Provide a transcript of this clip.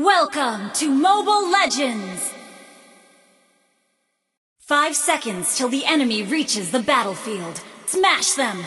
Welcome to Mobile Legends! Five seconds till the enemy reaches the battlefield. Smash them!